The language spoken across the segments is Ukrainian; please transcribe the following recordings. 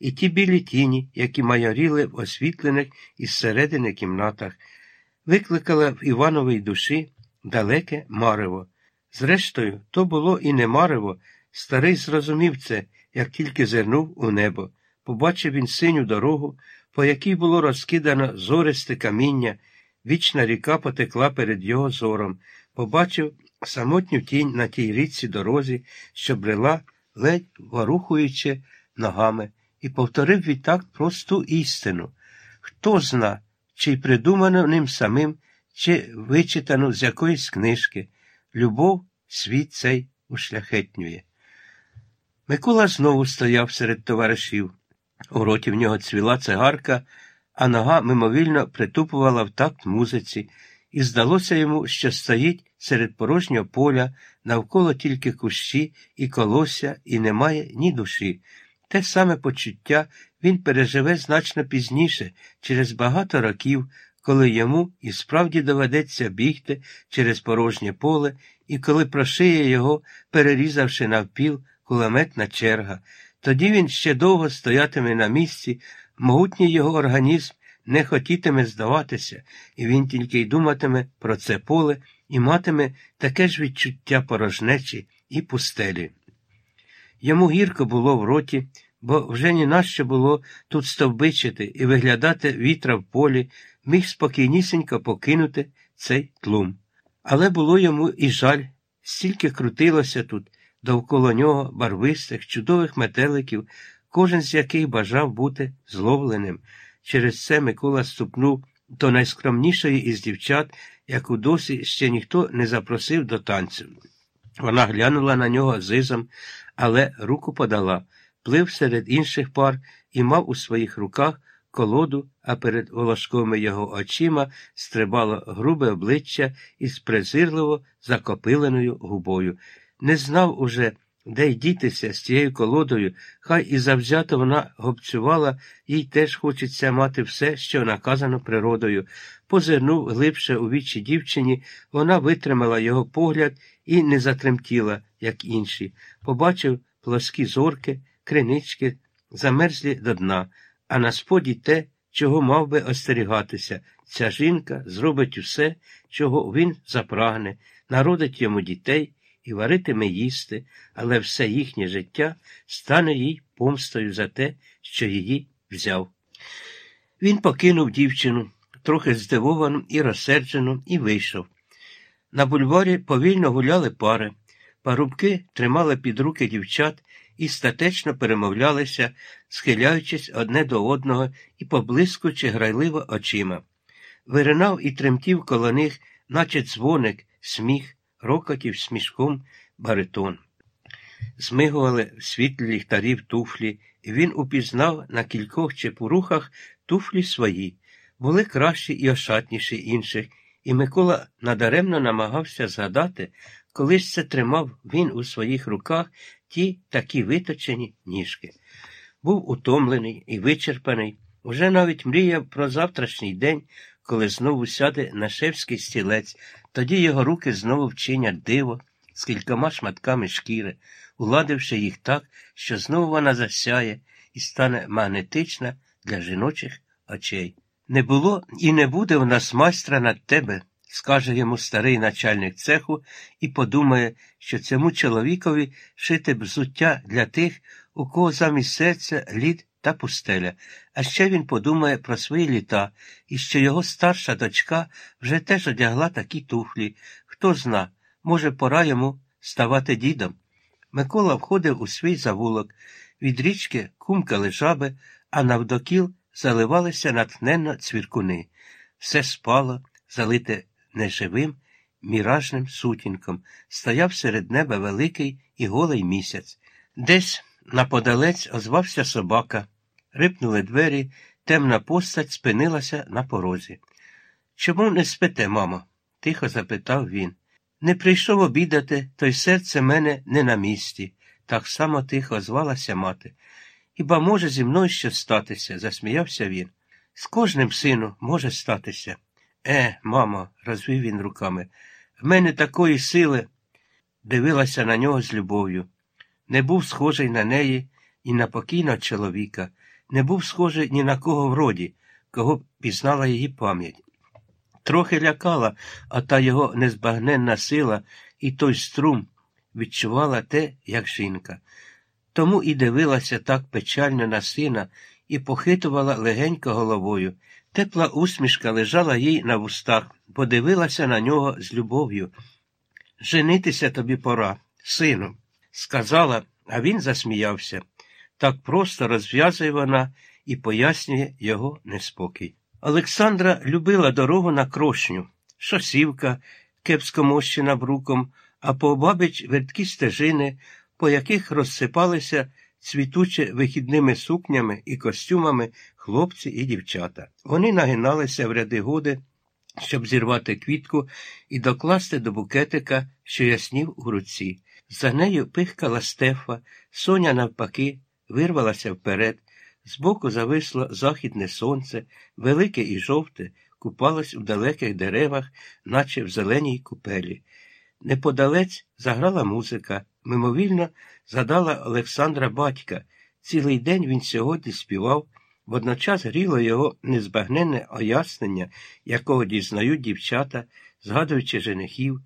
і ті білі тіні, які майоріли в освітлених із середини кімнатах, викликала в Івановій душі далеке марево. Зрештою, то було і не марево. Старий зрозумів це, як тільки зирнув у небо. Побачив він синю дорогу, по якій було розкидано зористе каміння, вічна ріка потекла перед його зором, побачив самотню тінь на тій річці дорозі, що брела, ледь ворухуючи ногами, і повторив відтак просту істину. Хто зна, чи придумано ним самим, чи вичитано з якоїсь книжки. Любов світ цей ушляхетнює. Микола знову стояв серед товаришів. У роті в нього цвіла цигарка, а нога мимовільно притупувала в такт музиці, і здалося йому, що стоїть серед порожнього поля, навколо тільки кущі і колосся, і немає ні душі. Те саме почуття він переживе значно пізніше, через багато років, коли йому і справді доведеться бігти через порожнє поле, і коли прошиє його, перерізавши навпіл, кулеметна черга. Тоді він ще довго стоятиме на місці, могутній його організм не хотітиме здаватися, і він тільки й думатиме про це поле і матиме таке ж відчуття порожнечі і пустелі. Йому гірко було в роті, бо вже ні нащо було тут стовбичити і виглядати вітра в полі, міг спокійнісінько покинути цей тлум. Але було йому і жаль, стільки крутилося тут довкола нього барвистих, чудових метеликів, кожен з яких бажав бути зловленим. Через це Микола ступнув до найскромнішої із дівчат, яку досі ще ніхто не запросив до танцю. Вона глянула на нього зизом, але руку подала, плив серед інших пар і мав у своїх руках колоду, а перед волошковими його очима стрибало грубе обличчя із презирливо закопиленою губою. Не знав уже, де й дітися з цією колодою, хай і завзято вона гобцювала, їй теж хочеться мати все, що наказано природою. Позирнув глибше у вічі дівчині, вона витримала його погляд і не затремтіла, як інші. Побачив плоскі зорки, кринички, замерзлі до дна, а на споді те, чого мав би остерігатися. Ця жінка зробить усе, чого він запрагне, народить йому дітей і варитиме їсти, але все їхнє життя стане їй помстою за те, що її взяв. Він покинув дівчину, трохи здивовану і розсерджену, і вийшов. На бульварі повільно гуляли пари, парубки тримали під руки дівчат і статечно перемовлялися, схиляючись одне до одного і поблискуючи грайливо очима. Виринав і тремтів коло них, наче дзвоник, сміх, рокотів смішком баритон. Змигували в світлі ліхтарів туфлі, і він упізнав на кількох чепурухах туфлі свої, були кращі і ошатніші інших, і Микола надаремно намагався згадати, коли це тримав він у своїх руках ті такі виточені ніжки. Був утомлений і вичерпаний, уже навіть мріяв про завтрашній день, коли знову сяде на шевський стілець, тоді його руки знову вчинять диво з кількома шматками шкіри, уладивши їх так, що знову вона засяє і стане магнетична для жіночих очей. Не було і не буде в нас майстра над тебе, скаже йому старий начальник цеху і подумає, що цьому чоловікові шити взуття для тих, у кого замість серця лід та пустеля. А ще він подумає про свої літа і що його старша дочка вже теж одягла такі туфлі. Хто зна, може, пора йому ставати дідом. Микола входив у свій завулок. Від річки кумкали жаби, а навдокіл заливалися натхненно цвіркуни. Все спало, залите неживим, міражним сутінком, стояв серед неба великий і голий місяць. Десь наподалець озвався собака, рипнули двері, темна постать спинилася на порозі. Чому не спите, мамо? тихо запитав він. Не прийшов обідати, то й серце мене не на місці, так само тихо звалася мати. Хіба може зі мною щось статися? засміявся він. З кожним сину може статися. Е, мамо, розвів він руками, в мене такої сили дивилася на нього з любов'ю. Не був схожий на неї, і на покійного чоловіка, не був схожий ні на кого в роді, кого б пізнала її пам'ять. Трохи лякала, а та його незбагненна сила і той струм відчувала те, як жінка. Тому і дивилася так печально на сина і похитувала легенько головою. Тепла усмішка лежала їй на вустах, подивилася на нього з любов'ю. Женитися тобі пора, сину, сказала, а він засміявся. Так просто розв'язує вона і пояснює його неспокій. Олександра любила дорогу на крошню, шосівка, кепсько мощена бруком, а пообабіч верткі стежини, по яких розсипалися цвітуче вихідними сукнями і костюмами хлопці і дівчата. Вони нагиналися в ряди годи, щоб зірвати квітку і докласти до букетика, що яснів у руці. За нею пихкала стефа, соня, навпаки, вирвалася вперед. Збоку зависло західне сонце, велике і жовте, купалось у далеких деревах, наче в зеленій купелі. Неподалець заграла музика, мимовільно згадала Олександра батька. Цілий день він сьогодні співав, водночас гріло його незбагненне ояснення, якого дізнають дівчата, згадуючи женихів.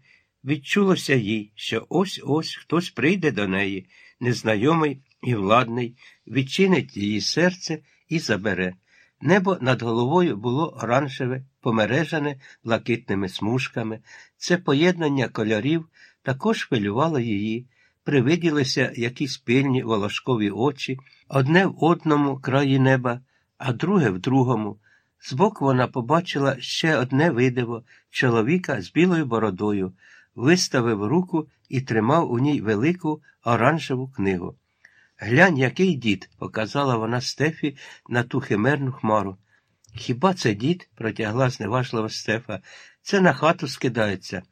Відчулося їй, що ось ось хтось прийде до неї, незнайомий і владний, відчинить її серце і забере. Небо над головою було оранжеве, помережане блакитними смужками. Це поєднання кольорів також хвилювало її, привиділися якісь пильні волошкові очі, одне в одному краї неба, а друге в другому. Збоку вона побачила ще одне видиво чоловіка з білою бородою, виставив руку і тримав у ній велику оранжеву книгу. Глянь, який дід, показала вона Стефі на ту химерну хмару. Хіба це дід? протягла зневажливо Стефа. Це на хату скидається.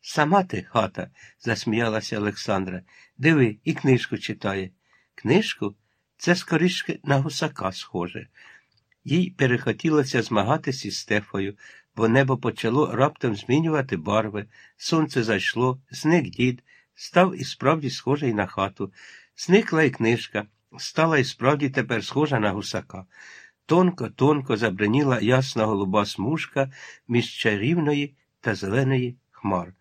Сама ти хата, засміялася Олександра. Диви, і книжку читає. Книжку? Це скоріше на гусака схоже. Їй перехотілося змагатись із Стефою, бо небо почало раптом змінювати барви, сонце зайшло, зник дід, став і справді схожий на хату. Зникла й книжка, стала і справді тепер схожа на гусака. Тонко, тонко забриніла ясна голуба смужка між чарівної та зеленої хмар.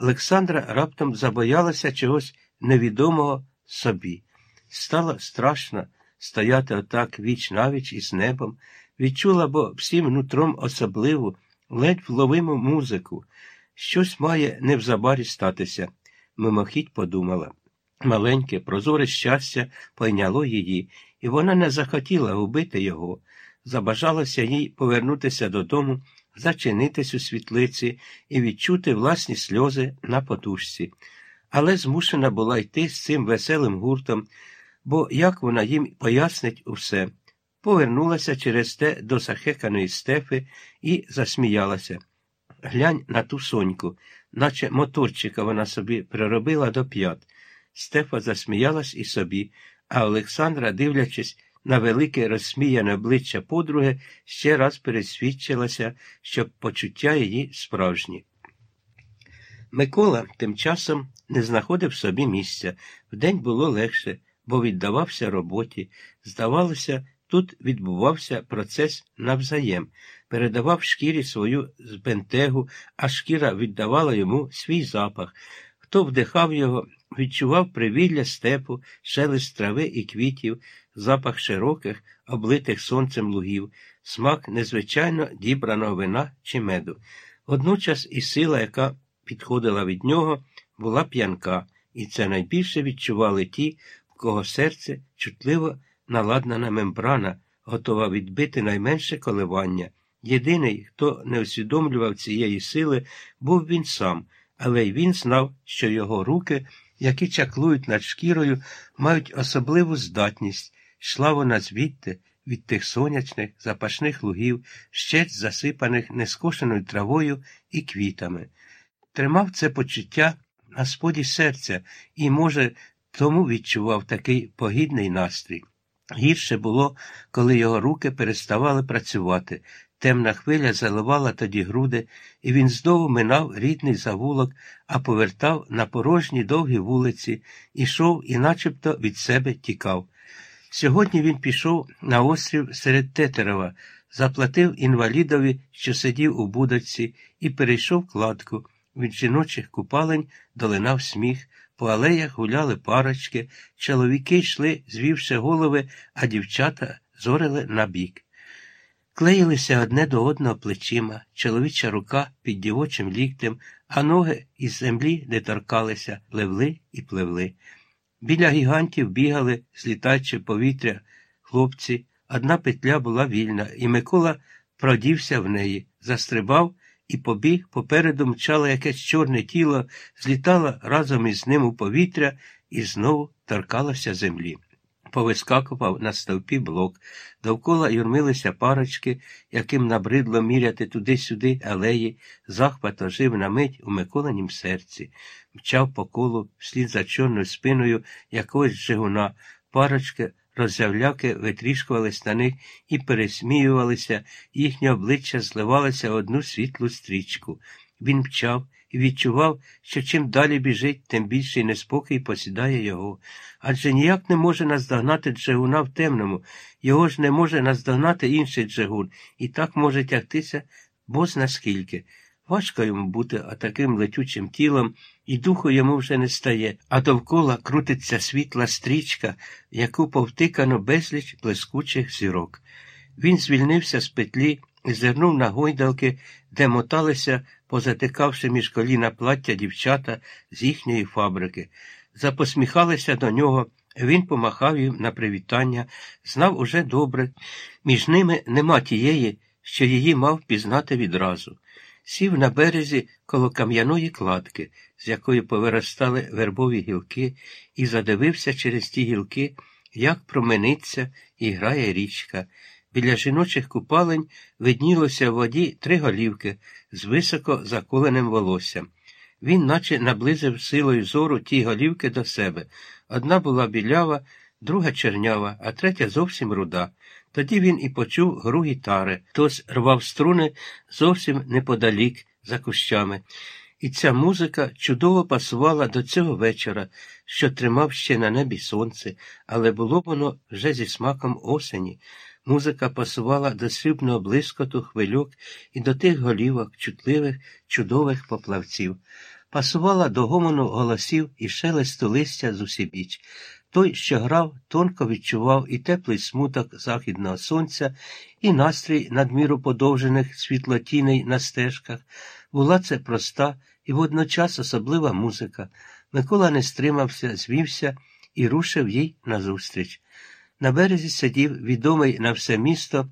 Олександра раптом забоялася чогось невідомого собі. Стало страшно стояти отак віч навіч із небом, відчула бо всім нутром особливу, ледь вловиму музику. Щось має невзабарі статися, мимохідь подумала. Маленьке, прозоре щастя пойняло її, і вона не захотіла губити його. Забажалося їй повернутися додому, зачинитись у світлиці і відчути власні сльози на подушці. Але змушена була йти з цим веселим гуртом, бо як вона їм пояснить усе, повернулася через те до захеканої стефи і засміялася. Глянь на ту соньку, наче моторчика вона собі приробила до п'ят. Стефа засміялась і собі, а Олександра, дивлячись на велике розсміяне обличчя подруги, ще раз пересвідчилася, що почуття її справжні. Микола тим часом не знаходив собі місця. Вдень було легше, бо віддавався роботі. Здавалося, тут відбувався процес навзаєм, передавав шкірі свою збентегу, а шкіра віддавала йому свій запах. Хто вдихав його, відчував привілля степу, шелест трави і квітів, запах широких, облитих сонцем лугів, смак незвичайно дібраного вина чи меду. Водночас і сила, яка підходила від нього, була п'янка, і це найбільше відчували ті, кого серце чутливо наладнана мембрана, готова відбити найменше коливання. Єдиний, хто не усвідомлював цієї сили, був він сам, але й він знав, що його руки які чаклують над шкірою, мають особливу здатність, йшла вона звідти, від тих сонячних, запашних лугів, щець засипаних нескошеною травою і квітами. Тримав це почуття на споді серця і, може, тому відчував такий погідний настрій. Гірше було, коли його руки переставали працювати, Темна хвиля заливала тоді груди, і він знову минав рідний завулок, а повертав на порожні довгі вулиці, ішов і начебто від себе тікав. Сьогодні він пішов на острів серед Тетерова, заплатив інвалідові, що сидів у будочці, і перейшов кладку. Від жіночих купалень долинав сміх, по алеях гуляли парочки, чоловіки йшли, звівши голови, а дівчата зорили набік. Клеїлися одне до одного плечима, чоловіча рука під дівочим ліктем, а ноги із землі не торкалися, пливли і пливли. Біля гігантів бігали, злітаючи повітря, хлопці. Одна петля була вільна, і Микола продівся в неї, застрибав і побіг, попереду мчало якесь чорне тіло, злітало разом із ним у повітря і знову торкалося землі. Повискакував на стовпі блок, довкола юрмилися парочки, яким набридло міряти туди-сюди алеї, захват ожив на мить у Миколинім серці, мчав по колу вслід за чорною спиною якогось жигуна, парочки роззявляки на них і пересміювалися, їхнє обличчя зливалося в одну світлу стрічку. Він мчав і відчував, що чим далі біжить, тим більший неспокій посідає його. Адже ніяк не може наздогнати джигуна в темному, його ж не може наздогнати інший джигун, і так може тягтися бозна наскільки. Важко йому бути таким летючим тілом, і духу йому вже не стає, а довкола крутиться світла стрічка, яку повтикано безліч блискучих зірок. Він звільнився з петлі і зернув на гойдалки, де моталися, позатикавши між коліна плаття дівчата з їхньої фабрики. Запосміхалися до нього, він помахав їм на привітання, знав уже добре. Між ними нема тієї, що її мав пізнати відразу сів на березі коло кам'яної кладки, з якої повиростали вербові гілки, і задивився через ті гілки, як промениться і грає річка. Біля жіночих купалень виднілося в воді три голівки з високо заколеним волоссям. Він наче наблизив силою зору ті голівки до себе. Одна була білява, друга чернява, а третя зовсім руда. Тоді він і почув гру гітари, хтось рвав струни зовсім неподалік за кущами. І ця музика чудово пасувала до цього вечора, що тримав ще на небі сонце, але було воно вже зі смаком осені. Музика пасувала до срібного блискоту хвильок і до тих голівок, чутливих, чудових поплавців, пасувала до гомону голосів і шелесту листя з усібіч. Той, що грав, тонко відчував і теплий смуток західного сонця, і настрій надміру подовжених світлотіней на стежках. Була це проста і водночас особлива музика. Микола не стримався, звівся і рушив їй назустріч. На березі сидів відомий на все місто